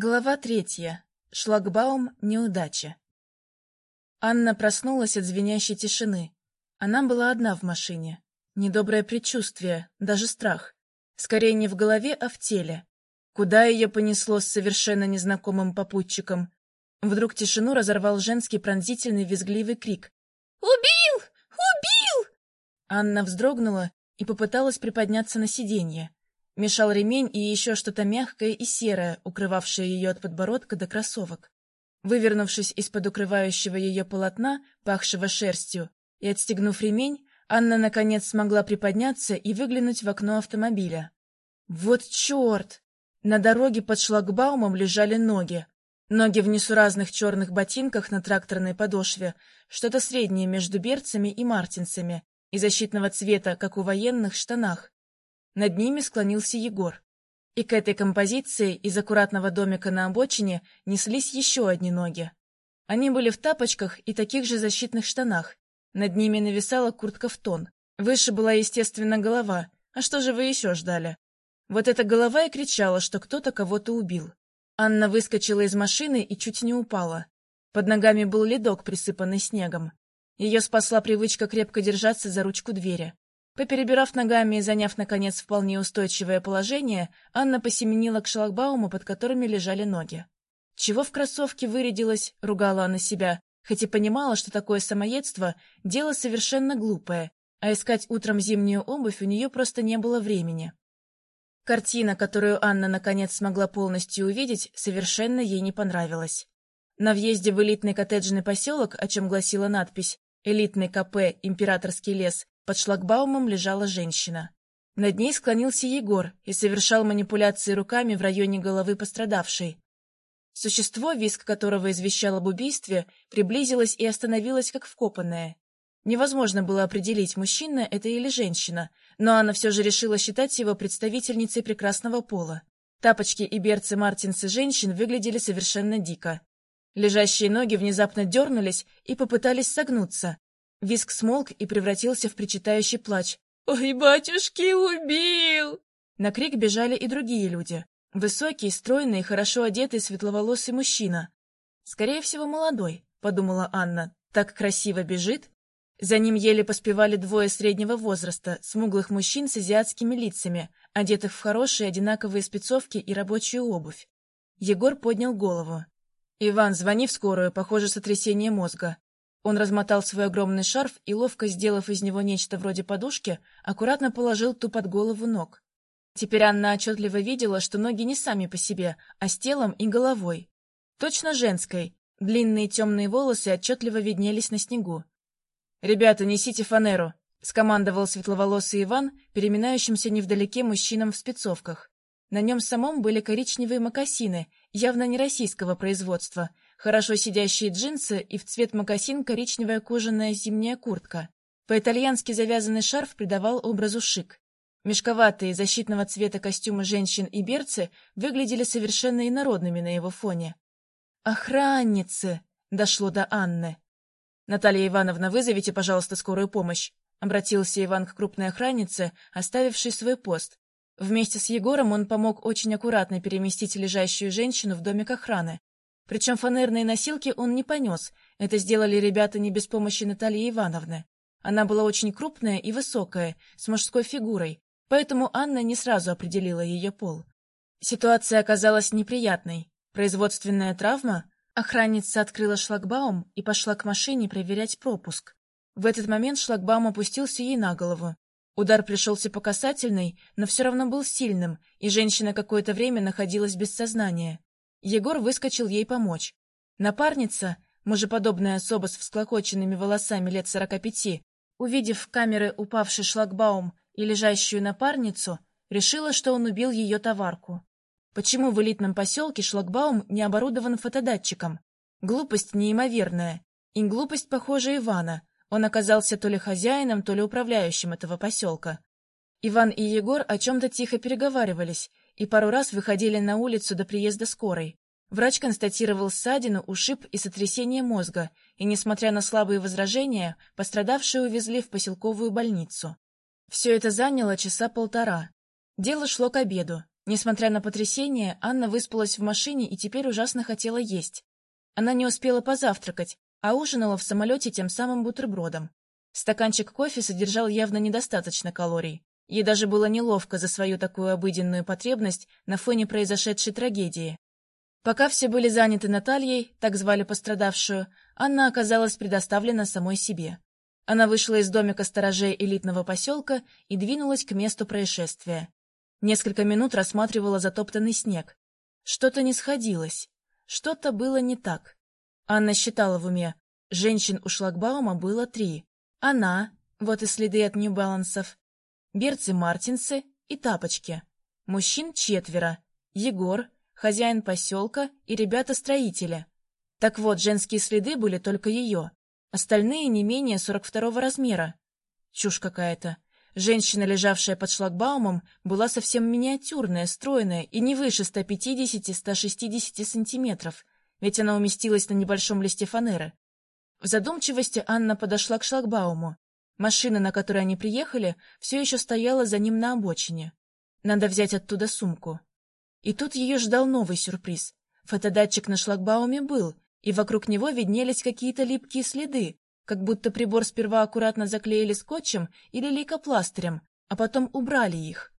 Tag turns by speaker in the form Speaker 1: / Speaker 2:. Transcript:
Speaker 1: Глава третья. Шлагбаум неудача. Анна проснулась от звенящей тишины. Она была одна в машине. Недоброе предчувствие, даже страх. Скорее не в голове, а в теле. Куда ее понесло с совершенно незнакомым попутчиком? Вдруг тишину разорвал женский пронзительный визгливый крик.
Speaker 2: «Убил! Убил!»
Speaker 1: Анна вздрогнула и попыталась приподняться на сиденье. Мешал ремень и еще что-то мягкое и серое, укрывавшее ее от подбородка до кроссовок. Вывернувшись из-под укрывающего ее полотна, пахшего шерстью, и отстегнув ремень, Анна, наконец, смогла приподняться и выглянуть в окно автомобиля. Вот черт! На дороге под шлагбаумом лежали ноги. Ноги в несуразных черных ботинках на тракторной подошве, что-то среднее между берцами и мартинцами, и защитного цвета, как у военных, штанах. Над ними склонился Егор. И к этой композиции из аккуратного домика на обочине неслись еще одни ноги. Они были в тапочках и таких же защитных штанах. Над ними нависала куртка в тон. Выше была, естественно, голова. А что же вы еще ждали? Вот эта голова и кричала, что кто-то кого-то убил. Анна выскочила из машины и чуть не упала. Под ногами был ледок, присыпанный снегом. Ее спасла привычка крепко держаться за ручку двери. Поперебирав ногами и заняв, наконец, вполне устойчивое положение, Анна посеменила к шлагбауму, под которыми лежали ноги. Чего в кроссовке вырядилась, ругала она себя, хоть и понимала, что такое самоедство — дело совершенно глупое, а искать утром зимнюю обувь у нее просто не было времени. Картина, которую Анна наконец смогла полностью увидеть, совершенно ей не понравилась. На въезде в элитный коттеджный поселок, о чем гласила надпись «Элитный КП Императорский лес», под шлагбаумом лежала женщина. Над ней склонился Егор и совершал манипуляции руками в районе головы пострадавшей. Существо, виск которого извещал об убийстве, приблизилось и остановилось как вкопанное. Невозможно было определить, мужчина это или женщина, но она все же решила считать его представительницей прекрасного пола. Тапочки и берцы мартинсы женщин выглядели совершенно дико. Лежащие ноги внезапно дернулись и попытались согнуться, Виск смолк и превратился в причитающий плач. «Ой, батюшки, убил!» На крик бежали и другие люди. Высокий, стройный, хорошо одетый, светловолосый мужчина. «Скорее всего, молодой», — подумала Анна. «Так красиво бежит». За ним еле поспевали двое среднего возраста, смуглых мужчин с азиатскими лицами, одетых в хорошие одинаковые спецовки и рабочую обувь. Егор поднял голову. «Иван, звони в скорую, похоже, сотрясение мозга». Он размотал свой огромный шарф и, ловко сделав из него нечто вроде подушки, аккуратно положил ту под голову ног. Теперь Анна отчетливо видела, что ноги не сами по себе, а с телом и головой. Точно женской. Длинные темные волосы отчетливо виднелись на снегу. «Ребята, несите фанеру!» — скомандовал светловолосый Иван, переминающимся невдалеке мужчинам в спецовках. На нем самом были коричневые мокасины, явно не российского производства — хорошо сидящие джинсы и в цвет мокасин коричневая кожаная зимняя куртка. По-итальянски завязанный шарф придавал образу шик. Мешковатые защитного цвета костюмы женщин и берцы выглядели совершенно инородными на его фоне. «Охранницы!» — дошло до Анны. «Наталья Ивановна, вызовите, пожалуйста, скорую помощь», — обратился Иван к крупной охраннице, оставившей свой пост. Вместе с Егором он помог очень аккуратно переместить лежащую женщину в домик охраны, причем фанерные носилки он не понес. Это сделали ребята не без помощи Натальи Ивановны. Она была очень крупная и высокая, с мужской фигурой, поэтому Анна не сразу определила ее пол. Ситуация оказалась неприятной. Производственная травма? Охранница открыла шлагбаум и пошла к машине проверять пропуск. В этот момент шлагбаум опустился ей на голову. Удар пришелся по касательной, но все равно был сильным, и женщина какое-то время находилась без сознания. Егор выскочил ей помочь. Напарница, мужеподобная особа с всклокоченными волосами лет сорока пяти, увидев в камеры упавший шлагбаум и лежащую напарницу, решила, что он убил ее товарку. Почему в элитном поселке шлагбаум не оборудован фотодатчиком? Глупость неимоверная. И глупость, похоже, Ивана. Он оказался то ли хозяином, то ли управляющим этого поселка. Иван и Егор о чем-то тихо переговаривались, и пару раз выходили на улицу до приезда скорой. Врач констатировал ссадину, ушиб и сотрясение мозга, и, несмотря на слабые возражения, пострадавшие увезли в поселковую больницу. Все это заняло часа полтора. Дело шло к обеду. Несмотря на потрясение, Анна выспалась в машине и теперь ужасно хотела есть. Она не успела позавтракать, а ужинала в самолете тем самым бутербродом. Стаканчик кофе содержал явно недостаточно калорий. Ей даже было неловко за свою такую обыденную потребность на фоне произошедшей трагедии. Пока все были заняты Натальей, так звали пострадавшую, Анна оказалась предоставлена самой себе. Она вышла из домика сторожей элитного поселка и двинулась к месту происшествия. Несколько минут рассматривала затоптанный снег. Что-то не сходилось. Что-то было не так. Анна считала в уме. Женщин у шлагбаума было три. Она, вот и следы от нью-балансов, берцы-мартинсы и тапочки. Мужчин четверо. Егор, хозяин поселка и ребята-строители. Так вот, женские следы были только ее. Остальные не менее 42 размера. Чушь какая-то. Женщина, лежавшая под шлагбаумом, была совсем миниатюрная, стройная и не выше 150-160 сантиметров, ведь она уместилась на небольшом листе фанеры. В задумчивости Анна подошла к шлагбауму. Машина, на которой они приехали, все еще стояла за ним на обочине. Надо взять оттуда сумку. И тут ее ждал новый сюрприз. Фотодатчик на шлагбауме был, и вокруг него виднелись какие-то липкие следы, как будто прибор сперва аккуратно заклеили скотчем или лейкопластырем, а потом убрали их.